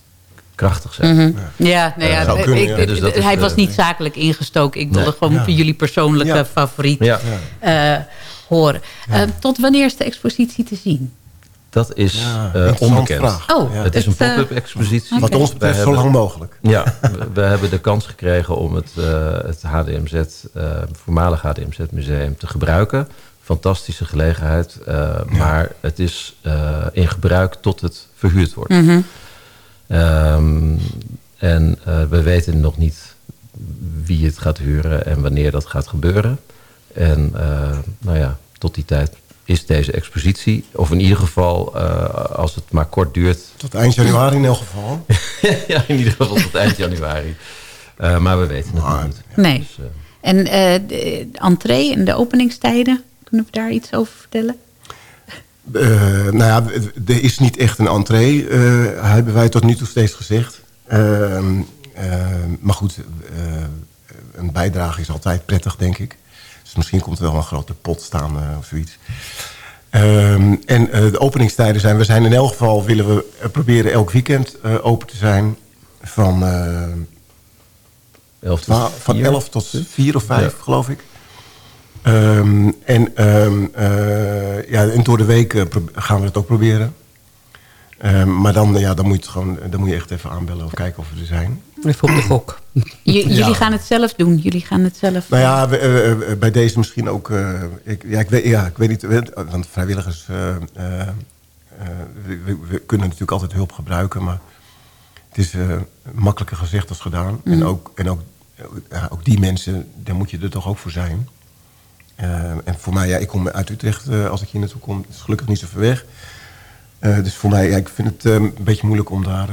krachtig zijn. Mhm. Ja, nou ja, Eh, zou ik- kunnen, ik- ja. Dus dat is, hij eh, was niet zakelijk ingestoken. Ik wilde Nee. gewoon Ja. voor jullie persoonlijke Ja. favoriet Ja. eh, horen. Eh, tot wanneer is de expositie te zien? Dat is eh, onbekend. Oh, Ja. Het is een eh, pop-up expositie. Wat ons betreft zo lang mogelijk. Ja, we, we hebben de kans gekregen om het, eh, het HDMZ, eh voormalig HDMZ museum te gebruiken. Fantastische gelegenheid, eh, maar het is eh, in gebruik tot het verhuurd wordt. Mhm. Ehm, en eh, we weten nog niet wie het gaat huren en wanneer dat gaat gebeuren. En eh, nou ja, tot die tijd is deze expositie, of in ieder geval eh, als het maar kort duurt, Tot eind januari in elk geval. (laughs) ja, in ieder geval tot eind januari. Eh, maar we weten het nog niet. Nee. Dus, eh, En eh, de entree en de openingstijden, kunnen we daar iets over vertellen? Eh, nou ja, er is niet echt een entree, eh, hebben wij tot nu toe steeds gezegd. Ehm, ehm, maar goed, eh, een bijdrage is altijd prettig, denk ik. Dus misschien komt er wel een grote pot staan of zoiets. Ehm, en de openingstijden zijn... We zijn in elk geval, willen we proberen elk weekend open te zijn. Van, 11 tot van 4. 11 tot 4 of 5, Ja. geloof ik. Ehm, en, ehm, eh, ja, en door de week eh, gaan we het ook proberen. Ehm, maar dan, ja, dan, moet je het gewoon, dan moet je echt even aanbellen of kijken of we er zijn. Even op de gok. J- Jullie Ja. gaan het zelf doen. Jullie gaan het zelf. Nou ja, we, eh, eh, bij deze misschien ook... eh, ik, ja, ik weet, ja, ik weet niet, eh, want vrijwilligers... eh, eh, eh, we, kunnen natuurlijk altijd hulp gebruiken, maar... Het is eh, makkelijker gezegd als gedaan. En, Mhm. ook, en ook, eh, ja, ook die mensen, daar moet je er toch ook voor zijn. En voor mij, ja, ik kom uit Utrecht als ik hier naartoe kom. Is gelukkig niet zo ver weg. dus voor mij, ja, ik vind het een beetje moeilijk om daar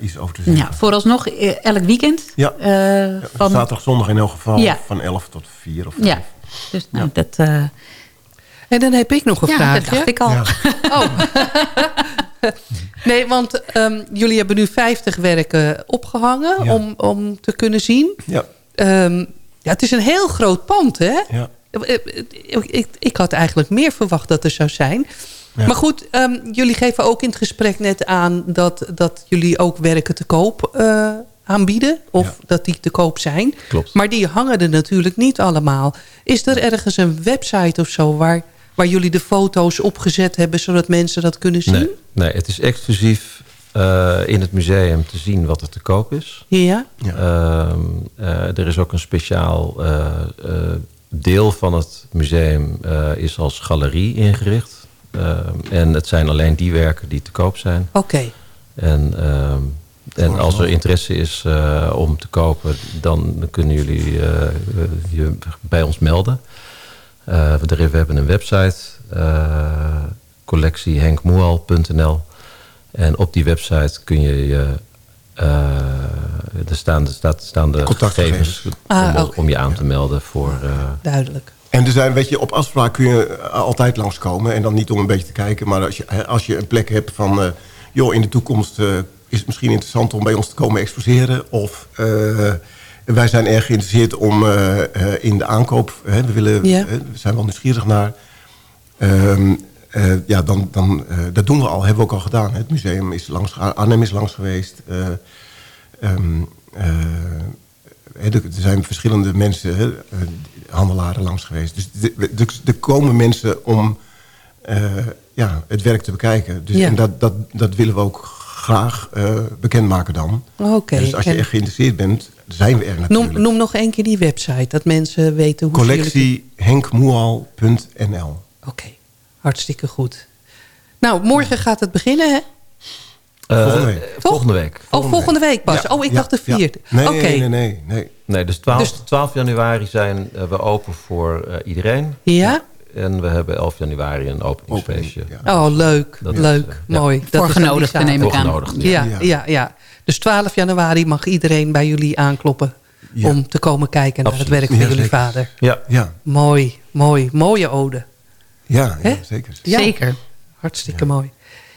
iets over te zeggen. Ja, vooralsnog elk weekend? Ja, van... zaterdag, zondag in elk geval ja. van 11 tot 4 of 5. Ja, dus nou, dat... En dan heb ik nog een ja, vraag. dat dacht ik al. (laughs) Oh. (laughs) nee, want um, jullie hebben nu 50 werken opgehangen Ja. om, om te kunnen zien. Ja. Ehm, ja, het is een heel groot pand, hè? Ja. Ik, ik, ik had eigenlijk meer verwacht dat er zou zijn. Ja. Maar goed, ehm, jullie geven ook in het gesprek net aan... dat, dat jullie ook werken te koop eh, aanbieden. Of dat die te koop zijn. Klopt. Maar die hangen er natuurlijk niet allemaal. Is er ergens een website of zo... waar, waar jullie de foto's opgezet hebben... zodat mensen dat kunnen zien? Nee, nee, het is exclusief eh, in het museum te zien wat er te koop is. Ja? Ehm, eh, er is ook een speciaal eh, eh, deel van het museum eh, is als galerie ingericht. Ehm, en het zijn alleen die werken die te koop zijn. Oké. En, ehm, en als er interesse is eh, om te kopen, dan kunnen jullie eh, je bij ons melden. Eh, we, we hebben een website, uh, collectiehenkmoal.nl. En op die website kun je je... Uh, er staan, er staat, staan de Contactgegevens. gegevens Ah, om, oké. om je aan te melden voor... Uh, Duidelijk. En er zijn, weet je, op afspraak kun je altijd langskomen. En dan niet om een beetje te kijken. Maar als je, als je een plek hebt van... Uh, joh, in de toekomst uh, is het misschien interessant om bij ons te komen exposeren. Of uh, wij zijn erg geïnteresseerd om in de aankoop... we, willen, Ja. we zijn wel nieuwsgierig naar... Um, ja, dan, dan, dat doen we al, hebben we ook al gedaan. Het museum is langs, Arnhem is langs geweest. Um, er zijn verschillende mensen, handelaren langs geweest. Dus er komen mensen om uh, ja, het werk te bekijken. Dus, Ja. En dat, dat, dat willen we ook graag uh, bekendmaken dan. Oké. Dus als je echt geïnteresseerd bent, zijn we er natuurlijk. Noem, noem nog één keer die website, dat mensen weten hoe Collectie Oké, hartstikke goed. Nou, morgen gaat het beginnen, hè? Uh, volgende week. Volgende week. Oh, volgende week pas. Ja, oh, ik ja, dacht de ja. vierde. Nee, nee, nee, nee. Nee, dus 12, Dus- 12 januari zijn uh, we open voor uh, iedereen. Ja? En we hebben 11 januari een openingsfeestje. Oh, leuk. Dat is, leuk. uh, ja. Mooi. Dat is Voorgenodigd, neem ik aan. Voorgenodigd, Ja, Ja. ja, ja. Dus 12 januari mag iedereen bij jullie aankloppen... Ja. om te komen kijken naar Absoluut. het werk van Ja, jullie vader. Ja. Ja, Mooi, mooi. Mooie ode. Ja, ja zeker. Ja, Zeker. Hartstikke mooi.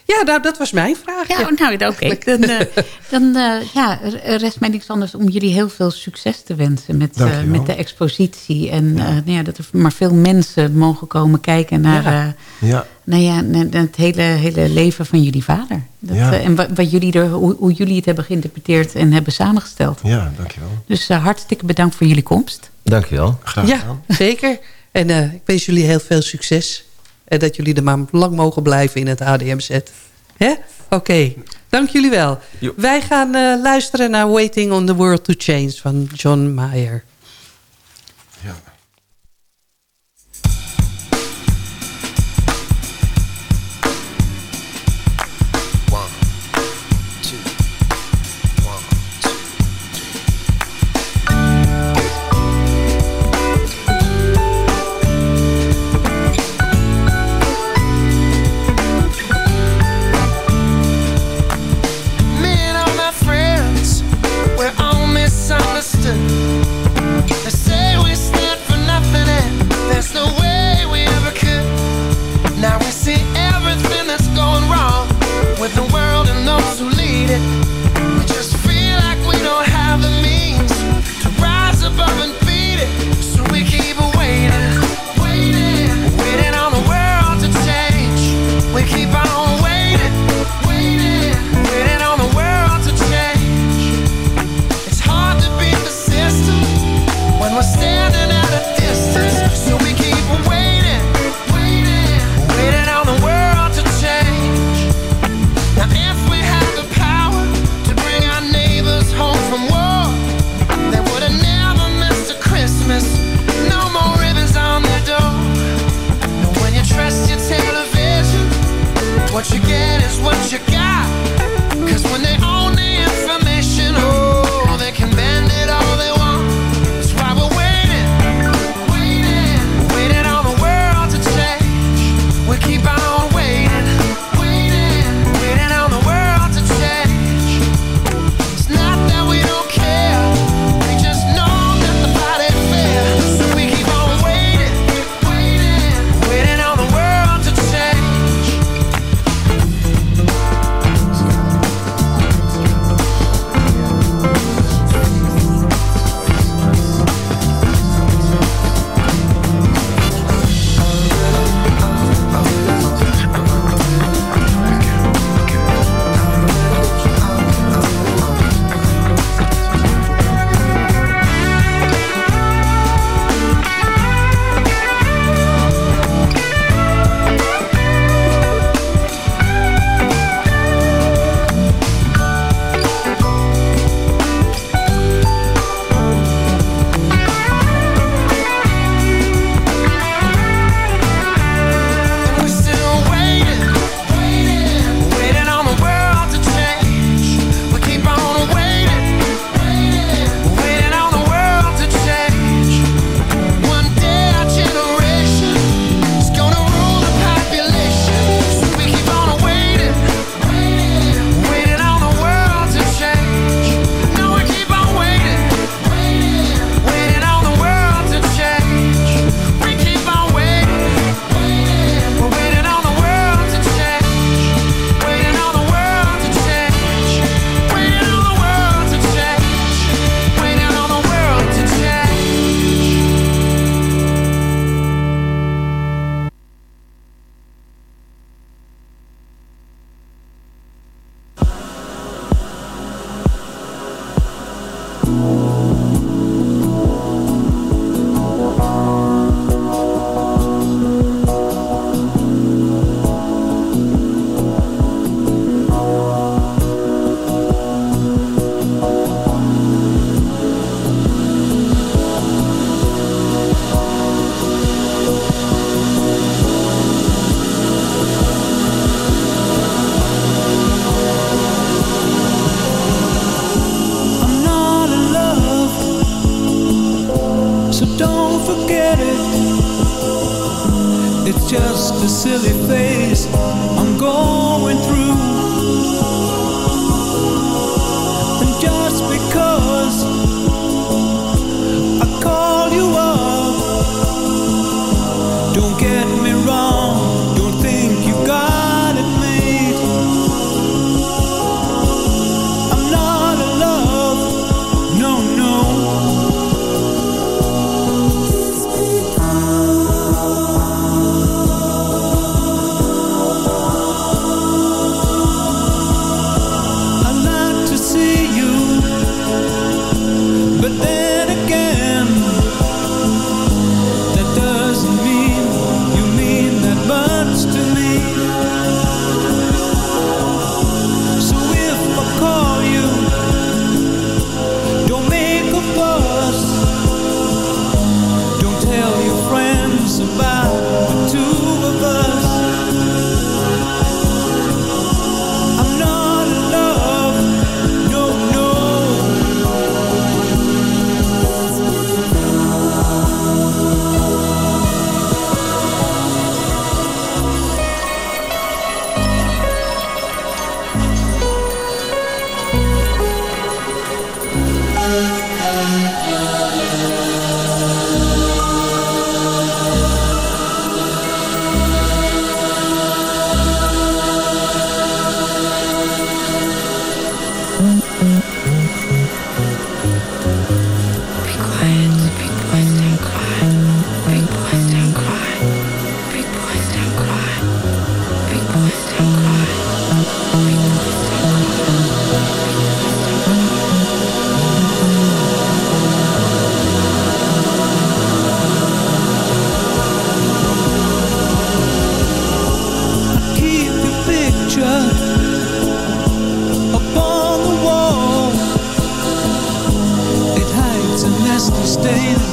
Ja, nou, dat was mijn vraag. Ja, nou, oké. Dan, uh, (laughs) dan uh, ja, rest mij niks anders om jullie heel veel succes te wensen met, uh, Dankjewel. met de expositie. En ja. nou ja, dat er maar veel mensen mogen komen kijken naar, Ja. Ja, nou ja, naar het hele, hele leven van jullie vader. Dat, Ja. en wat, wat jullie er, hoe, hoe jullie het hebben geïnterpreteerd en hebben samengesteld. ja, dankjewel. Dus hartstikke bedankt voor jullie komst. Dankjewel. Graag Ja, gedaan. zeker. En uh, ik wens jullie heel veel succes. En dat jullie er maar lang mogen blijven in het HDMZ. Oké, okay. dank jullie wel. Jo. Wij gaan uh, luisteren naar Waiting on the World to Change van John Mayer. days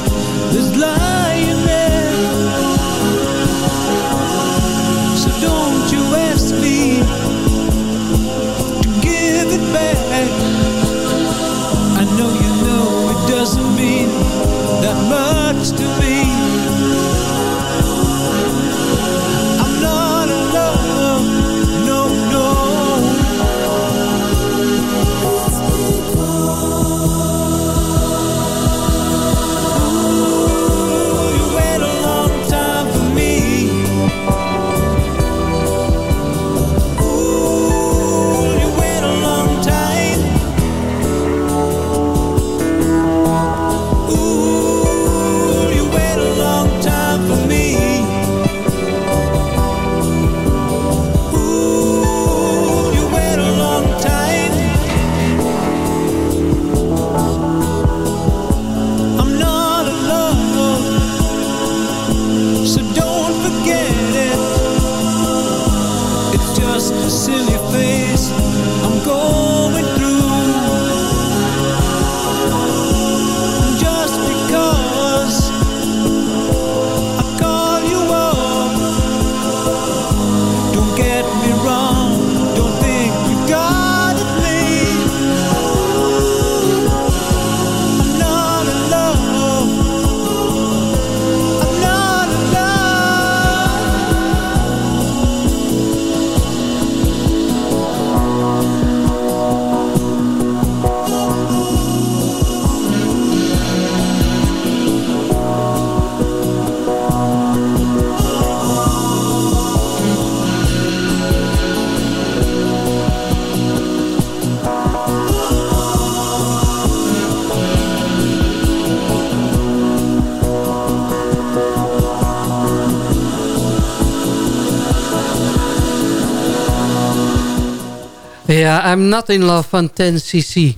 ja, I'm Not In Love van 10cc.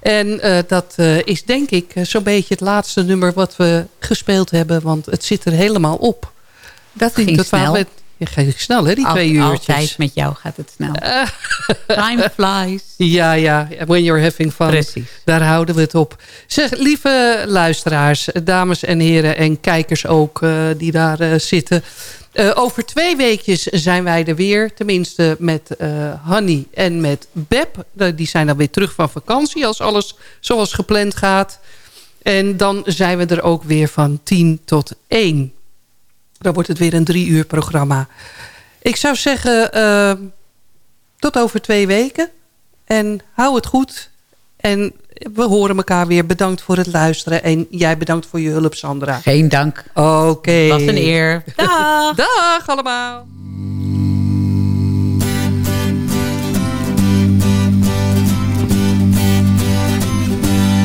En eh, dat eh, is denk ik eh, zo'n beetje het laatste nummer wat we gespeeld hebben. Want het zit er helemaal op. Dat ging snel. Met, ging snel hè, die twee uurtjes. Altijd met jou gaat het snel. (laughs) Time flies. Ja, ja. When you're having fun. Precies. Daar houden we het op. Zeg, lieve luisteraars, dames en heren en kijkers ook die daar zitten... Eh, over twee weekjes zijn wij er weer. Tenminste met eh, uh, Hanny en met Beb. die zijn dan weer terug van vakantie als alles zoals gepland gaat. En dan zijn we er ook weer van 10 tot één. Dan wordt het weer een drie uur programma. Ik zou zeggen eh, tot over twee weken. En hou het goed. En we horen elkaar weer. Bedankt voor het luisteren. En jij bedankt voor je hulp, Sandra. Geen dank. Oké. Okay. Was een eer. Dag. (laughs) Dag allemaal.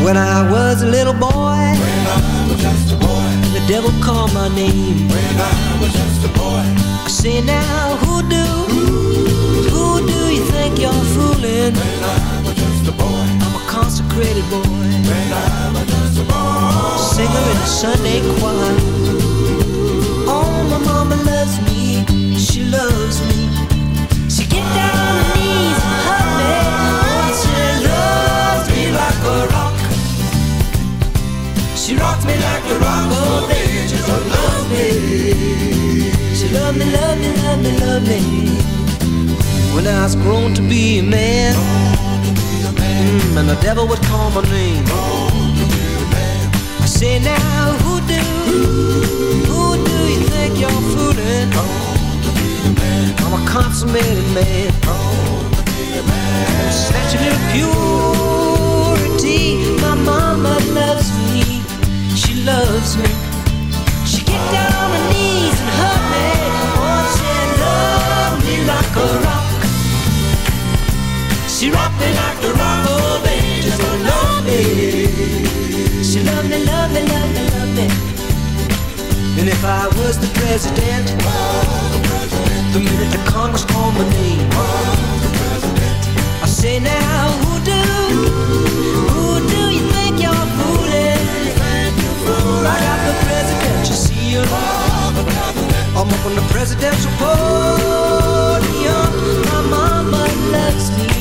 When I was a little boy, when I was just a boy, the devil called my name. When I was just a boy, I say now, who do, who do you think you're fooling? When I was just a boy, I'm a consecrated boy. When I was just a singer in the Sunday choir. Oh, my mama loves me, she loves me. She get down on her knees and hug me. Oh, she loves me like a rock. She rocks me like the rock of ages. Oh, love me. She love me, love me, love me, love me. When I was grown to be a man, mm, and the devil would call my name. I say now, who do, who do you think you're fooling? I'm a consummated man. Snatching little purity, my mama loves me she loves me. She get down on her knees and hug me. Oh, she love me like a rock. She rock me like the rock of ages. Oh, love me. She love me, love me, love me, love me. And if I was the president, the minute the Congress called my name, I say now, who do, who do you think you're fooling? I got the presidential seal. Uh, I'm up on the presidential podium. My mama loves me.